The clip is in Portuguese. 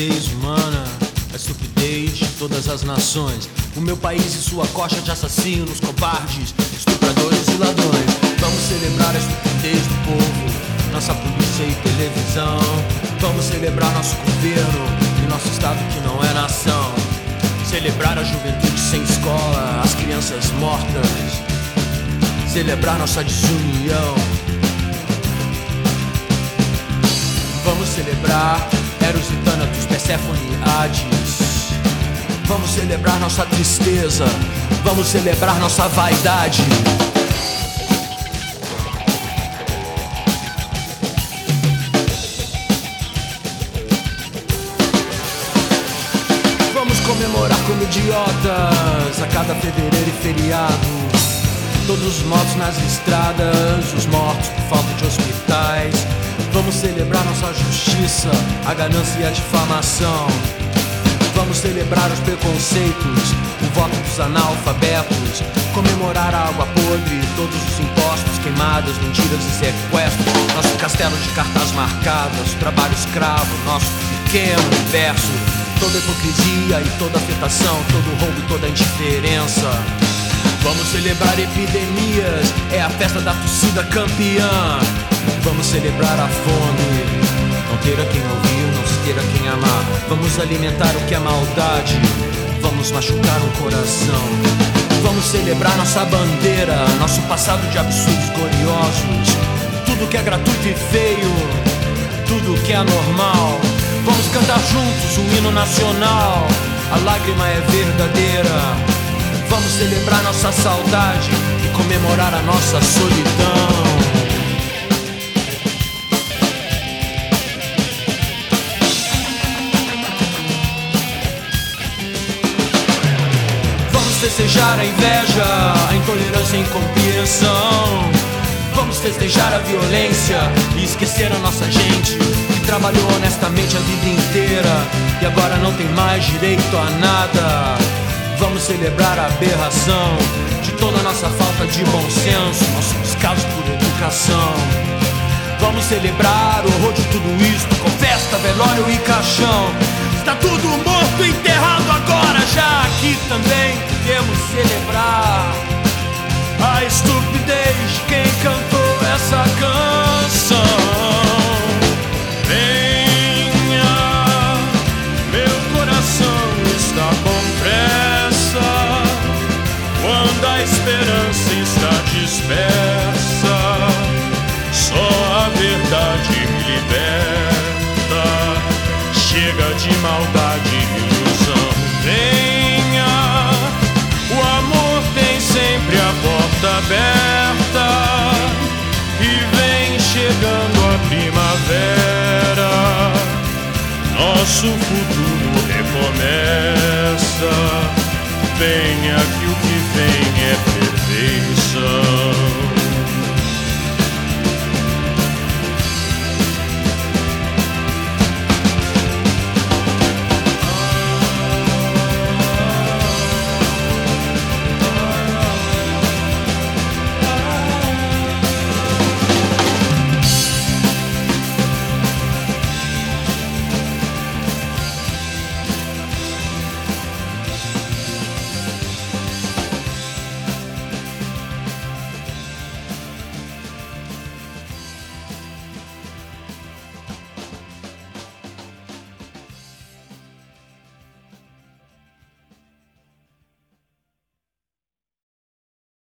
estupidez humana, a estupidez de todas as nações. O meu país e sua coxa de assassinos, covardes, estupradores e ladrões. Vamos celebrar a estupidez do povo, nossa polícia e televisão. Vamos celebrar nosso governo e nosso estado que não é nação. Celebrar a juventude sem escola, as crianças mortas. Celebrar nossa desunião. Vamos celebrar Eros e Thanatos, Persephone e Hades. Vamos celebrar nossa tristeza. Vamos celebrar nossa vaidade. Vamos comemorar como idiotas a cada fevereiro e feriado. Todos os mortos nas estradas, os mortos por falta de hospitais. Vamos celebrar nossa justiça, a ganância e a difamação. Vamos celebrar os preconceitos, o voto dos analfabetos. Comemorar a água podre, todos os impostos, queimadas, mentiras e sequestros. Nosso castelo de cartas marcadas, trabalho escravo, nosso pequeno universo. Toda hipocrisia e toda afetação, todo roubo e toda indiferença. Vamos celebrar epidemias, festa da torcida campeã. Vamos celebrar a fome, não ter a quem ouvir, não se ter a quem amar. Vamos alimentar o que é maldade, vamos machucar um coração. Vamos celebrar nossa bandeira, nosso passado de absurdos gloriosos. Tudo que é gratuito e feio, tudo que é anormal. Vamos cantar juntos o hino nacional, a lágrima é verdadeira. Vamos celebrar nossa saudade e comemorar a nossa solidão. Vamos festejar a inveja, a intolerância e a incompreensão. Vamos festejar a violência e esquecer a nossa gente que trabalhou honestamente a vida inteira e agora não tem mais direito a nada. Vamos celebrar a aberração de toda nossa falta de bom senso, nosso descaso por educação. Vamos celebrar o horror de tudo isso, com festa, velório e caixão. Está tudo morto, enterrado agora, quando a esperança está dispersa. Só a verdade me liberta. Chega de maldade e ilusão. Venha, o amor tem sempre a porta aberta. E vem chegando a primavera. Nosso futuro recomeça. Venha que o que vem é perfeição.